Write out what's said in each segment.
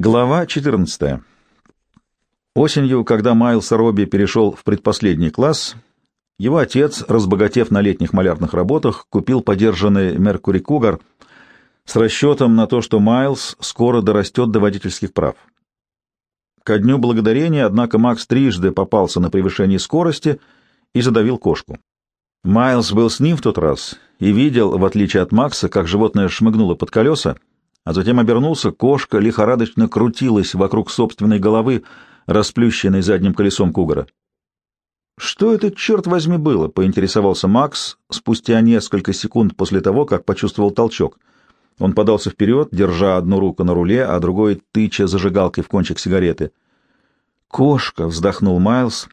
Глава 14. Осенью, когда Майлз Робби перешел в предпоследний класс, его отец, разбогатев на летних малярных работах, купил подержанный Меркури Кугар с расчетом на то, что Майлз скоро дорастет до водительских прав. Ко дню благодарения, однако, Макс трижды попался на превышении скорости и задавил кошку. Майлз был с ним в тот раз и видел, в отличие от Макса, как животное шмыгнуло под колеса, а затем обернулся, кошка лихорадочно крутилась вокруг собственной головы, расплющенной задним колесом кугара. «Что это, черт возьми, было?» — поинтересовался Макс спустя несколько секунд после того, как почувствовал толчок. Он подался вперед, держа одну руку на руле, а другой тыча зажигалкой в кончик сигареты. «Кошка!» — вздохнул Майлз,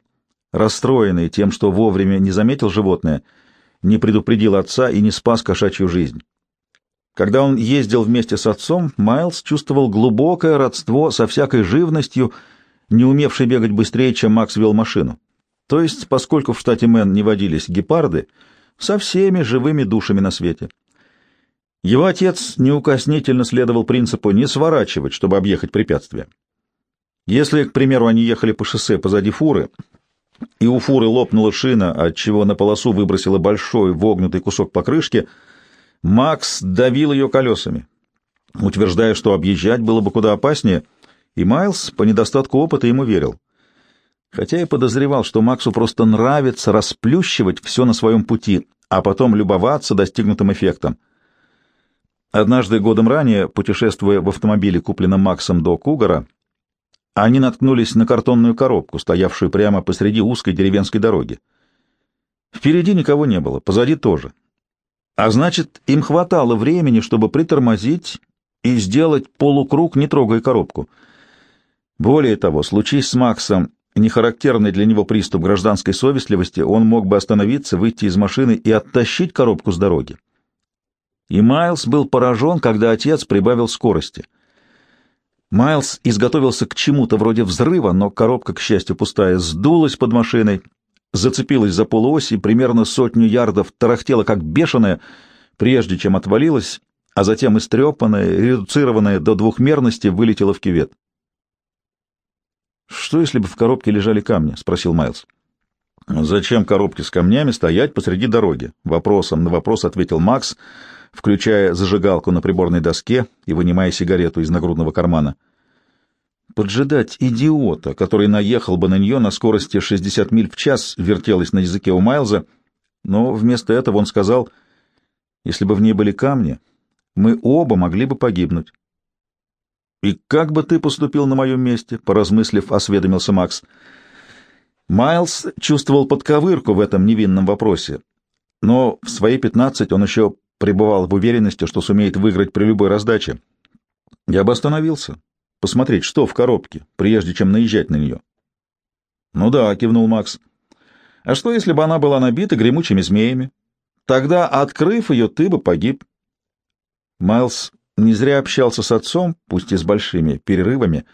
расстроенный тем, что вовремя не заметил животное, не предупредил отца и не спас кошачью жизнь. Когда он ездил вместе с отцом, Майлз чувствовал глубокое родство со всякой живностью, не умевшей бегать быстрее, чем Макс вел машину. То есть, поскольку в штате Мэн не водились гепарды, со всеми живыми душами на свете. Его отец неукоснительно следовал принципу не сворачивать, чтобы объехать препятствие. Если, к примеру, они ехали по шоссе позади фуры, и у фуры лопнула шина, отчего на полосу выбросило большой вогнутый кусок покрышки — Макс давил ее колесами, утверждая, что объезжать было бы куда опаснее, и Майлз по недостатку опыта ему верил. Хотя и подозревал, что Максу просто нравится расплющивать все на своем пути, а потом любоваться достигнутым эффектом. Однажды годом ранее, путешествуя в автомобиле, купленном Максом до Кугара, они наткнулись на картонную коробку, стоявшую прямо посреди узкой деревенской дороги. Впереди никого не было, позади тоже. А значит, им хватало времени, чтобы притормозить и сделать полукруг, не трогая коробку. Более того, случись с Максом нехарактерный для него приступ гражданской совестливости, он мог бы остановиться, выйти из машины и оттащить коробку с дороги. И Майлз был поражен, когда отец прибавил скорости. Майлз изготовился к чему-то вроде взрыва, но коробка, к счастью, пустая, сдулась под машиной, зацепилась за полуось и примерно сотню ярдов тарахтела как бешеная, прежде чем отвалилась, а затем истрепанная, редуцированная до двухмерности, вылетела в кювет. «Что, если бы в коробке лежали камни?» — спросил Майлз. «Зачем коробке с камнями стоять посреди дороги?» — вопросом на вопрос ответил Макс, включая зажигалку на приборной доске и вынимая сигарету из нагрудного кармана поджидать идиота, который наехал бы на нее на скорости 60 миль в час, вертелась на языке у Майлза, но вместо этого он сказал, если бы в ней были камни, мы оба могли бы погибнуть. «И как бы ты поступил на моем месте?» — поразмыслив, осведомился Макс. Майлз чувствовал подковырку в этом невинном вопросе, но в свои пятнадцать он еще пребывал в уверенности, что сумеет выиграть при любой раздаче. «Я бы остановился посмотреть, что в коробке, прежде чем наезжать на нее. — Ну да, — кивнул Макс. — А что, если бы она была набита гремучими змеями? Тогда, открыв ее, ты бы погиб. Майлз не зря общался с отцом, пусть и с большими перерывами.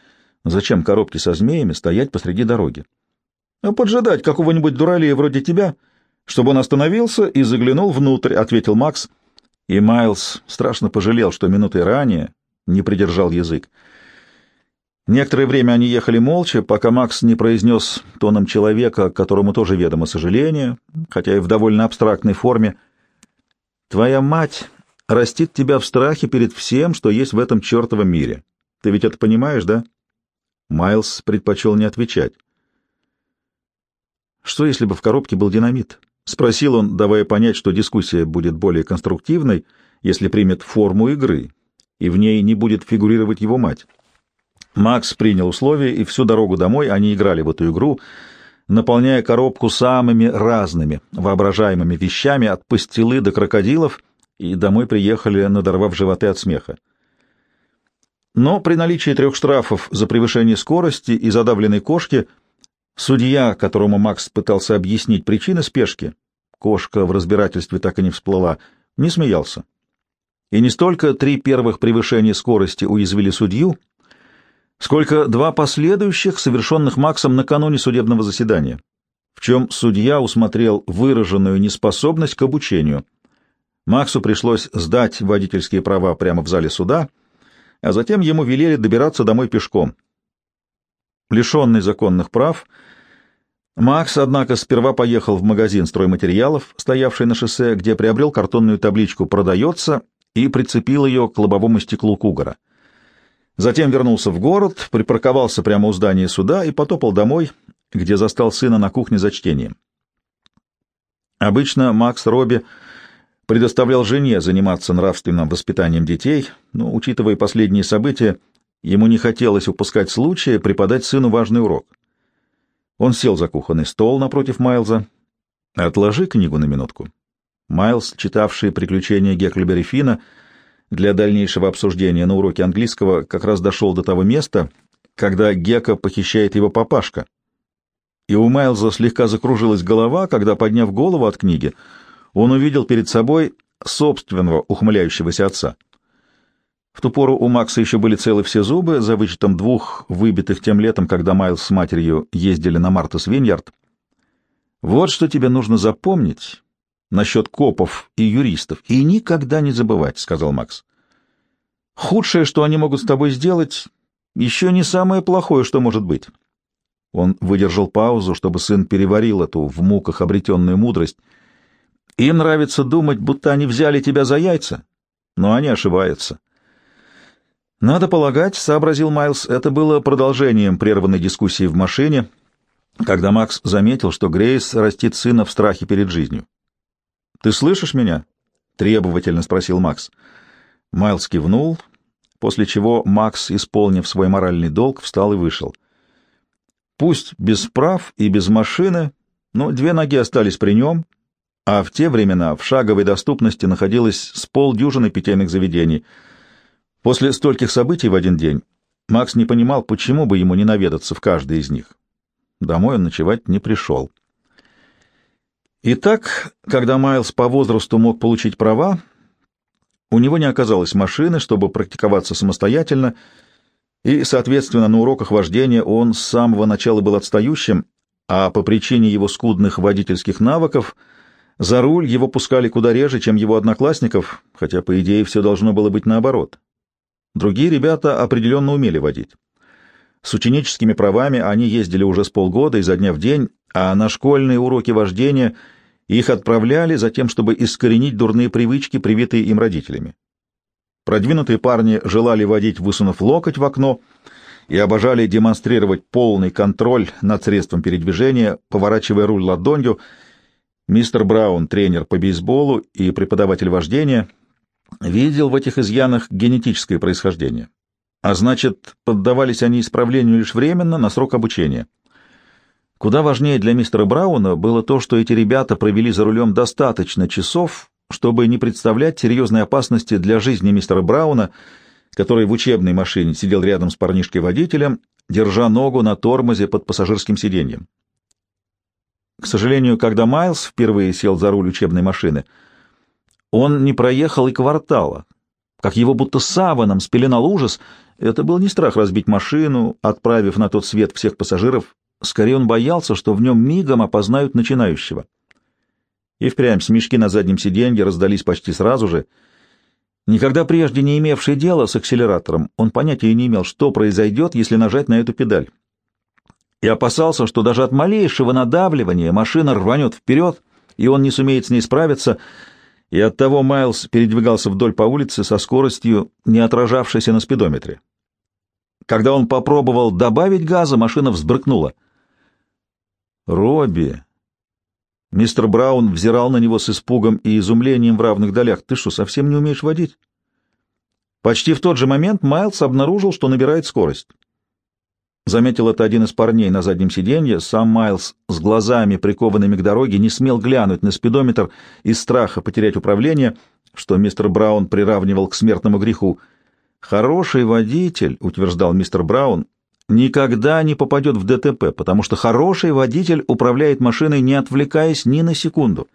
Зачем коробки со змеями стоять посреди дороги? А поджидать какого-нибудь дуралея вроде тебя, чтобы он остановился и заглянул внутрь, — ответил Макс. И Майлз страшно пожалел, что минутой ранее не придержал язык. Некоторое время они ехали молча, пока Макс не произнес тоном человека, которому тоже ведомо сожаление, хотя и в довольно абстрактной форме, «Твоя мать растит тебя в страхе перед всем, что есть в этом чертовом мире. Ты ведь это понимаешь, да?» Майлз предпочел не отвечать. «Что, если бы в коробке был динамит?» — спросил он, давая понять, что дискуссия будет более конструктивной, если примет форму игры, и в ней не будет фигурировать его мать. Макс принял условия, и всю дорогу домой они играли в эту игру, наполняя коробку самыми разными воображаемыми вещами от пастилы до крокодилов, и домой приехали, надорвав животы от смеха. Но при наличии трех штрафов за превышение скорости и задавленной кошки судья, которому Макс пытался объяснить причины спешки, кошка в разбирательстве так и не всплыла, не смеялся. И не столько три первых превышения скорости уязвили судью, сколько два последующих, совершенных Максом накануне судебного заседания, в чем судья усмотрел выраженную неспособность к обучению. Максу пришлось сдать водительские права прямо в зале суда, а затем ему велели добираться домой пешком. Лишенный законных прав, Макс, однако, сперва поехал в магазин стройматериалов, стоявший на шоссе, где приобрел картонную табличку «Продается» и прицепил ее к лобовому стеклу Кугара. Затем вернулся в город, припарковался прямо у здания суда и потопал домой, где застал сына на кухне за чтением. Обычно Макс Робби предоставлял жене заниматься нравственным воспитанием детей, но, учитывая последние события, ему не хотелось упускать случая преподать сыну важный урок — он сел за кухонный стол напротив Майлза. «Отложи книгу на минутку». Майлз, читавший «Приключения Гекльбери Фина», для дальнейшего обсуждения на уроке английского как раз дошел до того места, когда Гека похищает его папашка. И у Майлза слегка закружилась голова, когда, подняв голову от книги, он увидел перед собой собственного ухмыляющегося отца. В ту пору у Макса еще были целы все зубы, за вычетом двух, выбитых тем летом, когда Майлз с матерью ездили на Мартас Виньярд. Вот что тебе нужно запомнить насчет копов и юристов, и никогда не забывать, — сказал Макс. Худшее, что они могут с тобой сделать, еще не самое плохое, что может быть. Он выдержал паузу, чтобы сын переварил эту в муках обретенную мудрость. Им нравится думать, будто они взяли тебя за яйца, но они ошибаются. Надо полагать, сообразил Майлз, это было продолжением прерванной дискуссии в машине, когда Макс заметил, что Грейс растит сына в страхе перед жизнью. «Ты слышишь меня?» — требовательно спросил Макс. Майлз кивнул, после чего Макс, исполнив свой моральный долг, встал и вышел. Пусть без прав и без машины, но две ноги остались при нем, а в те времена в шаговой доступности находилось с полдюжины питейных заведений — После стольких событий в один день Макс не понимал, почему бы ему не наведаться в каждый из них. Домой он ночевать не пришел. Итак, когда Майлз по возрасту мог получить права, у него не оказалось машины, чтобы практиковаться самостоятельно, и, соответственно, на уроках вождения он с самого начала был отстающим, а по причине его скудных водительских навыков за руль его пускали куда реже, чем его одноклассников, хотя, по идее, все должно было быть наоборот. Другие ребята определенно умели водить. С ученическими правами они ездили уже с полгода изо дня в день, а на школьные уроки вождения их отправляли за тем, чтобы искоренить дурные привычки, привитые им родителями. Продвинутые парни желали водить, высунув локоть в окно, и обожали демонстрировать полный контроль над средством передвижения, поворачивая руль ладонью. Мистер Браун, тренер по бейсболу и преподаватель вождения — видел в этих изъянах генетическое происхождение, а значит, поддавались они исправлению лишь временно, на срок обучения. Куда важнее для мистера Брауна было то, что эти ребята провели за рулем достаточно часов, чтобы не представлять серьезной опасности для жизни мистера Брауна, который в учебной машине сидел рядом с парнишкой-водителем, держа ногу на тормозе под пассажирским сиденьем. К сожалению, когда Майлз впервые сел за руль учебной машины — он не проехал и квартала. Как его будто саваном спеленал ужас, это был не страх разбить машину, отправив на тот свет всех пассажиров. Скорее он боялся, что в нем мигом опознают начинающего. И впрямь смешки на заднем сиденье раздались почти сразу же. Никогда прежде не имевший дела с акселератором, он понятия не имел, что произойдет, если нажать на эту педаль. И опасался, что даже от малейшего надавливания машина рванет вперед, и он не сумеет с ней справиться — и оттого Майлз передвигался вдоль по улице со скоростью, не отражавшейся на спидометре. Когда он попробовал добавить газа, машина взбрыкнула. «Робби!» Мистер Браун взирал на него с испугом и изумлением в равных долях. «Ты что, совсем не умеешь водить?» Почти в тот же момент Майлз обнаружил, что набирает скорость. Заметил это один из парней на заднем сиденье. Сам Майлз с глазами, прикованными к дороге, не смел глянуть на спидометр из страха потерять управление, что мистер Браун приравнивал к смертному греху. «Хороший водитель», — утверждал мистер Браун, — «никогда не попадет в ДТП, потому что хороший водитель управляет машиной, не отвлекаясь ни на секунду.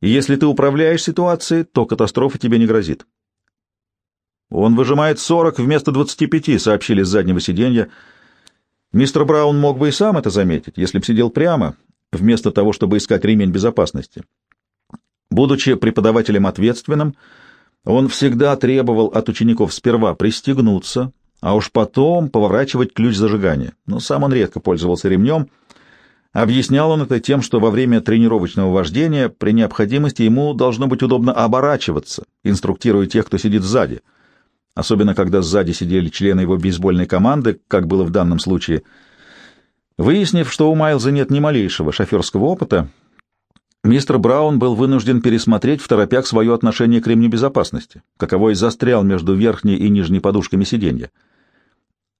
И если ты управляешь ситуацией, то катастрофа тебе не грозит». «Он выжимает сорок вместо двадцати пяти», — сообщили с заднего сиденья, — Мистер Браун мог бы и сам это заметить, если б сидел прямо, вместо того, чтобы искать ремень безопасности. Будучи преподавателем ответственным, Он всегда требовал от учеников сперва пристегнуться, а уж потом поворачивать ключ зажигания. Но сам он редко пользовался ремнем. Объяснял он это тем, что во время тренировочного вождения при необходимости ему должно быть удобно оборачиваться, инструктируя тех, кто сидит сзади. Особенно, когда сзади сидели члены его бейсбольной команды, как было в данном случае. Выяснив, что у Майлза нет ни малейшего шоферского опыта, мистер Браун был вынужден пересмотреть в торопях свое отношение к ремню безопасности, каковой застрял между верхней и нижней подушками сиденья.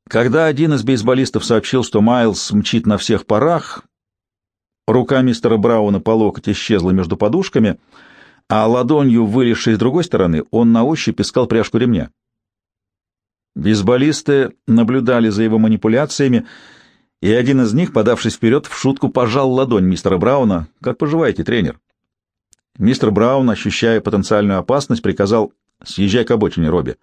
Когда один из бейсболистов сообщил, что Майлз мчит на всех парах, рука мистера Брауна по локоть исчезла между подушками, а ладонью, вылезшей с другой стороны, он на ощупь искал пряжку ремня. Бейсболисты наблюдали за его манипуляциями, и один из них, подавшись вперед, в шутку пожал ладонь мистера Брауна. «Как поживаете, тренер?» Мистер Браун, ощущая потенциальную опасность, приказал «Съезжай к обочине, Робби».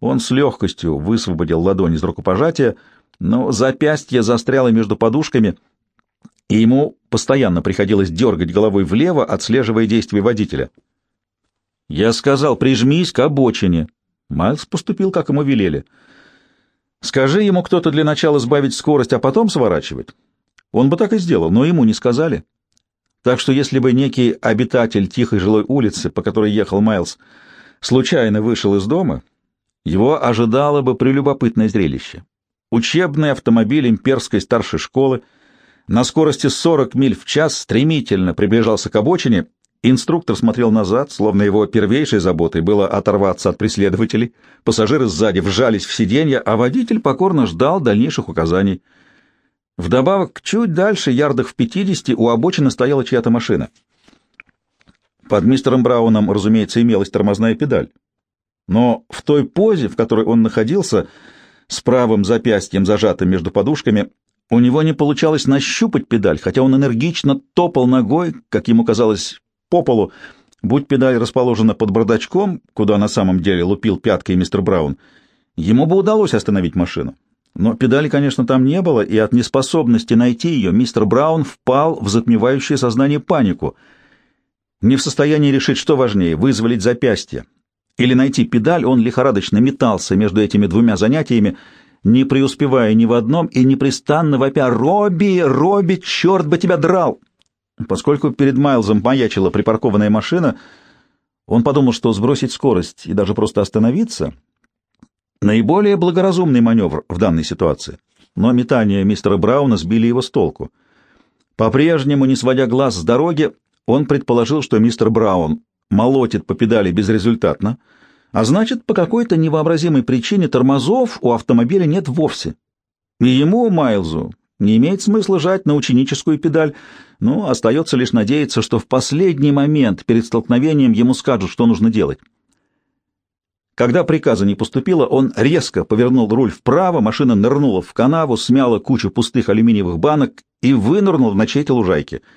Он с легкостью высвободил ладонь из рукопожатия, но запястье застряло между подушками, и ему постоянно приходилось дергать головой влево, отслеживая действия водителя. «Я сказал, прижмись к обочине». Майлз поступил, как ему велели. «Скажи ему кто-то для начала сбавить скорость, а потом сворачивать». Он бы так и сделал, но ему не сказали. Так что если бы некий обитатель тихой жилой улицы, по которой ехал Майлз, случайно вышел из дома, его ожидало бы прелюбопытное зрелище. Учебный автомобиль имперской старшей школы на скорости 40 миль в час стремительно приближался к обочине. Инструктор смотрел назад, словно его первейшей заботой было оторваться от преследователей. Пассажиры сзади вжались в сиденье, а водитель покорно ждал дальнейших указаний. Вдобавок, чуть дальше, ярдах в 50, у обочины стояла чья-то машина. Под мистером Брауном, разумеется, имелась тормозная педаль. Но в той позе, в которой он находился, с правым запястьем зажатым между подушками, у него не получалось нащупать педаль, хотя он энергично топал ногой, как ему казалось, по полу. Будь педаль расположена под бардачком, куда на самом деле лупил пяткой мистер Браун, ему бы удалось остановить машину. Но педали, конечно, там не было, и от неспособности найти ее мистер Браун впал в затмевающее сознание панику. Не в состоянии решить, что важнее — вызволить запястье или найти педаль, он лихорадочно метался между этими двумя занятиями, не преуспевая ни в одном и непрестанно вопя «Робби! Робби! Черт бы тебя драл!» Поскольку перед Майлзом маячила припаркованная машина, он подумал, что сбросить скорость и даже просто остановиться — наиболее благоразумный маневр в данной ситуации. Но метания мистера Брауна сбили его с толку. По-прежнему, не сводя глаз с дороги, он предположил, что мистер Браун молотит по педали безрезультатно, а значит, по какой-то невообразимой причине тормозов у автомобиля нет вовсе. И ему, Майлзу, не имеет смысла жать на ученическую педаль, но остается лишь надеяться, что в последний момент перед столкновением ему скажут, что нужно делать. Когда приказа не поступило, он резко повернул руль вправо, машина нырнула в канаву, смяла кучу пустых алюминиевых банок и вынырнул на чьей-то лужайке —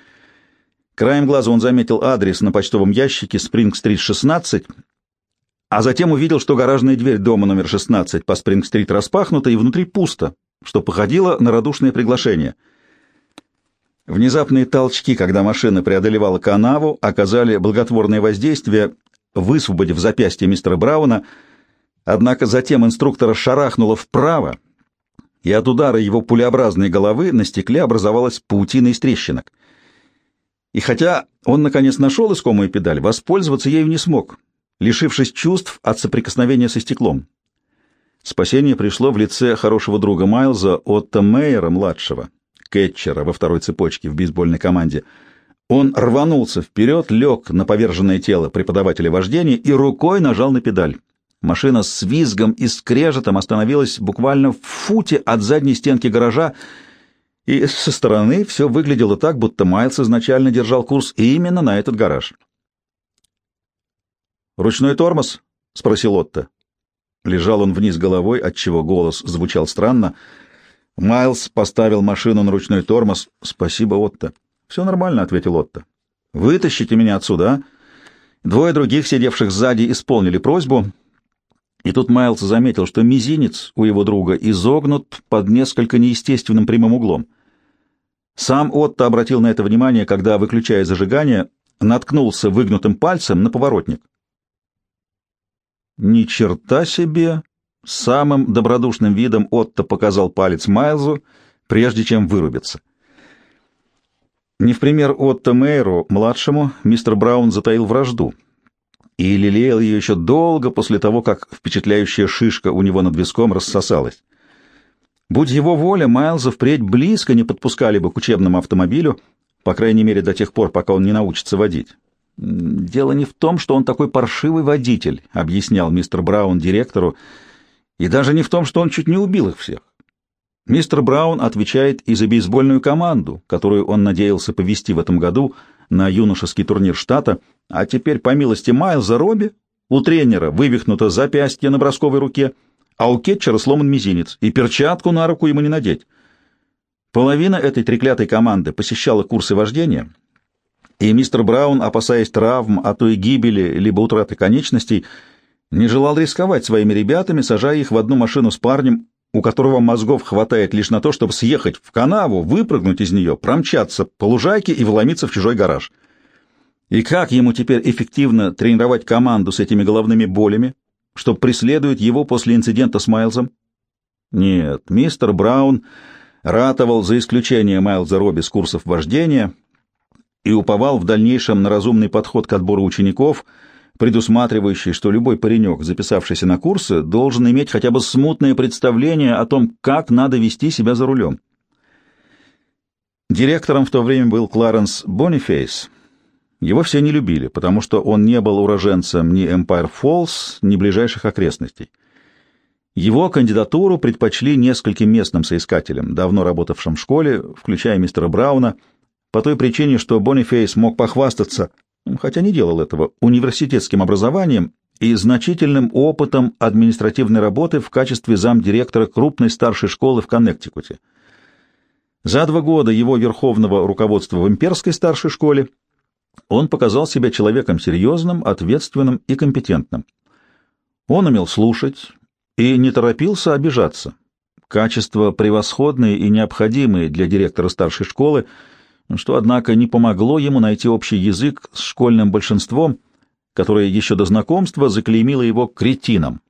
Краем глаза он заметил адрес на почтовом ящике Спринг-стрит 16, а затем увидел, что гаражная дверь дома номер 16 по Спринг-стрит распахнута и внутри пусто, что походило на радушное приглашение. Внезапные толчки, когда машина преодолевала канаву, оказали благотворное воздействие, высвободив запястье мистера Брауна, однако затем инструктора шарахнуло вправо, и от удара его пулеобразной головы на стекле образовалась паутина из трещинок — и хотя он, наконец, нашел искомую педаль, воспользоваться ею не смог, лишившись чувств от соприкосновения со стеклом. Спасение пришло в лице хорошего друга Майлза Отто Мейера-младшего, кетчера во второй цепочке в бейсбольной команде. Он рванулся вперед, лег на поверженное тело преподавателя вождения и рукой нажал на педаль. Машина с визгом и скрежетом остановилась буквально в футе от задней стенки гаража, и со стороны все выглядело так, будто Майлз изначально держал курс именно на этот гараж. «Ручной тормоз?» — спросил Отто. Лежал он вниз головой, отчего голос звучал странно. Майлз поставил машину на ручной тормоз. «Спасибо, Отто». «Все нормально», — ответил Отто. «Вытащите меня отсюда, а?» Двое других, сидевших сзади, исполнили просьбу, и тут Майлз заметил, что мизинец у его друга изогнут под несколько неестественным прямым углом. Сам Отто обратил на это внимание, когда, выключая зажигание, наткнулся выгнутым пальцем на поворотник. Ни черта себе! Самым добродушным видом Отто показал палец Майлзу, прежде чем вырубиться. Не в пример Отто Мейру, младшему, мистер Браун затаил вражду и лелеял ее еще долго после того, как впечатляющая шишка у него над виском рассосалась. Будь его воля, Майлза впредь близко не подпускали бы к учебному автомобилю, по крайней мере до тех пор, пока он не научится водить. «Дело не в том, что он такой паршивый водитель», — объяснял мистер Браун директору, «и даже не в том, что он чуть не убил их всех. Мистер Браун отвечает и за бейсбольную команду, которую он надеялся повести в этом году на юношеский турнир штата, а теперь, по милости Майлза Робби, у тренера вывихнуто запястье на бросковой руке, а у кетчера сломан мизинец, и перчатку на руку ему не надеть. Половина этой треклятой команды посещала курсы вождения, и мистер Браун, опасаясь травм, а то и гибели, либо утраты конечностей, не желал рисковать своими ребятами, сажая их в одну машину с парнем, у которого мозгов хватает лишь на то, чтобы съехать в канаву, выпрыгнуть из нее, промчаться по лужайке и вломиться в чужой гараж. И как ему теперь эффективно тренировать команду с этими головными болями, что преследует его после инцидента с Майлзом? Нет, мистер Браун ратовал за исключение Майлза Робби с курсов вождения и уповал в дальнейшем на разумный подход к отбору учеников, предусматривающий, что любой паренек, записавшийся на курсы, должен иметь хотя бы смутное представление о том, как надо вести себя за рулем. Директором в то время был Кларенс Бонифейс. Его все не любили, потому что он не был уроженцем ни Эмпайр Фоллс, ни ближайших окрестностей. Его кандидатуру предпочли нескольким местным соискателям, давно работавшим в школе, включая мистера Брауна, по той причине, что Бонифейс мог похвастаться, хотя не делал этого, университетским образованием и значительным опытом административной работы в качестве замдиректора крупной старшей школы в Коннектикуте. За два года его верховного руководства в имперской старшей школе он показал себя человеком серьезным, ответственным и компетентным. Он умел слушать и не торопился обижаться. Качества превосходные и необходимые для директора старшей школы – что, однако, не помогло ему найти общий язык с школьным большинством, которое еще до знакомства заклеймило его кретином.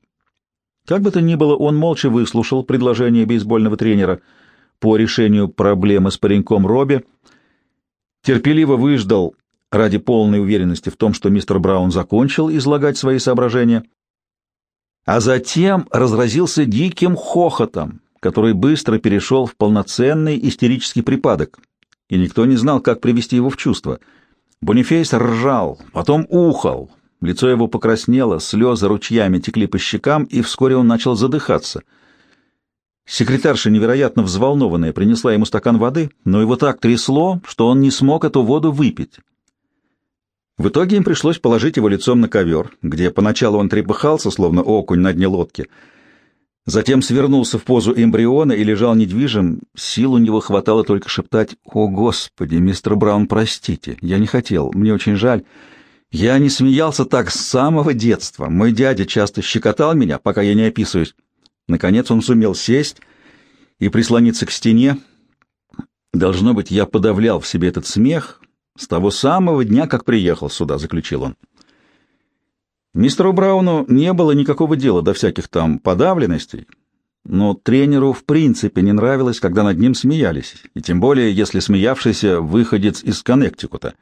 Как бы то ни было, он молча выслушал предложение бейсбольного тренера по решению проблемы с пареньком Робби, терпеливо выждал ради полной уверенности в том, что мистер Браун закончил излагать свои соображения, а затем разразился диким хохотом, который быстро перешел в полноценный истерический припадок, и никто не знал, как привести его в чувство. Бонифейс ржал, потом ухал, лицо его покраснело, слезы ручьями текли по щекам, и вскоре он начал задыхаться. Секретарша, невероятно взволнованная, принесла ему стакан воды, но его так трясло, что он не смог эту воду выпить. В итоге им пришлось положить его лицом на ковер, где поначалу он трепыхался, словно окунь на дне лодки — Затем свернулся в позу эмбриона и лежал недвижим. Сил у него хватало только шептать «О, Господи, мистер Браун, простите, я не хотел, мне очень жаль. Я не смеялся так с самого детства. Мой дядя часто щекотал меня, пока я не описываюсь». Наконец он сумел сесть и прислониться к стене. «Должно быть, я подавлял в себе этот смех с того самого дня, как приехал сюда», — заключил он. Мистеру Брауну не было никакого дела до всяких там подавленностей, но тренеру в принципе не нравилось, когда над ним смеялись, и тем более, если смеявшийся выходец из Коннектикута.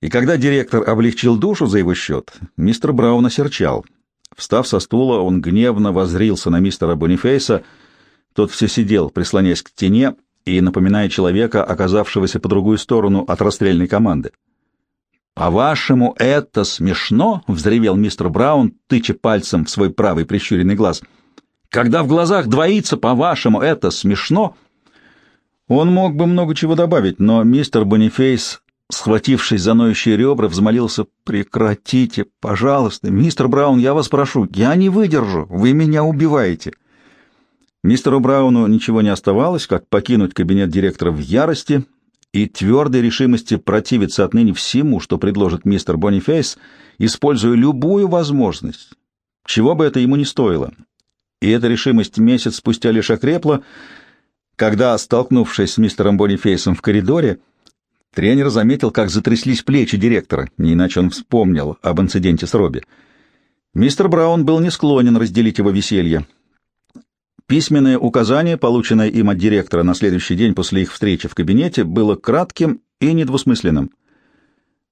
И когда директор облегчил душу за его счет, мистер Браун осерчал. Встав со стула, он гневно возрился на мистера Бонифейса. Тот все сидел, прислоняясь к стене и напоминая человека, оказавшегося по другую сторону от расстрельной команды. «По-вашему, это смешно?» — взревел мистер Браун, тыча пальцем в свой правый прищуренный глаз. «Когда в глазах двоится, по-вашему, это смешно?» Он мог бы много чего добавить, но мистер Бонифейс, схватившись за ноющие ребра, взмолился «Прекратите, пожалуйста, мистер Браун, я вас прошу, я не выдержу, вы меня убиваете». Мистеру Брауну ничего не оставалось, как покинуть кабинет директора в ярости и твердой решимости противиться отныне всему, что предложит мистер Бонифейс, используя любую возможность, чего бы это ему не стоило. И эта решимость месяц спустя лишь окрепла, когда, столкнувшись с мистером Бонифейсом в коридоре, тренер заметил, как затряслись плечи директора, не иначе он вспомнил об инциденте с Робби. Мистер Браун был не склонен разделить его веселье. Письменное указание, полученное им от директора на следующий день после их встречи в кабинете, было кратким и недвусмысленным.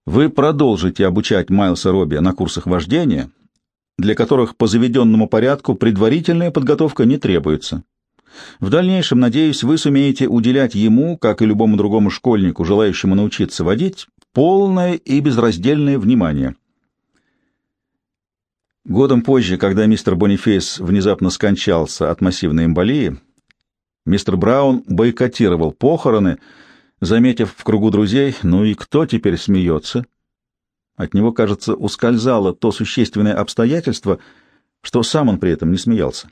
Вы продолжите обучать Майлса Робби на курсах вождения, для которых по заведенному порядку предварительная подготовка не требуется. В дальнейшем, надеюсь, вы сумеете уделять ему, как и любому другому школьнику, желающему научиться водить, полное и безраздельное внимание. Годом позже, когда мистер Бонифейс внезапно скончался от массивной эмболии, мистер Браун бойкотировал похороны, заметив в кругу друзей, ну и кто теперь смеется? От него, кажется, ускользало то существенное обстоятельство, что сам он при этом не смеялся.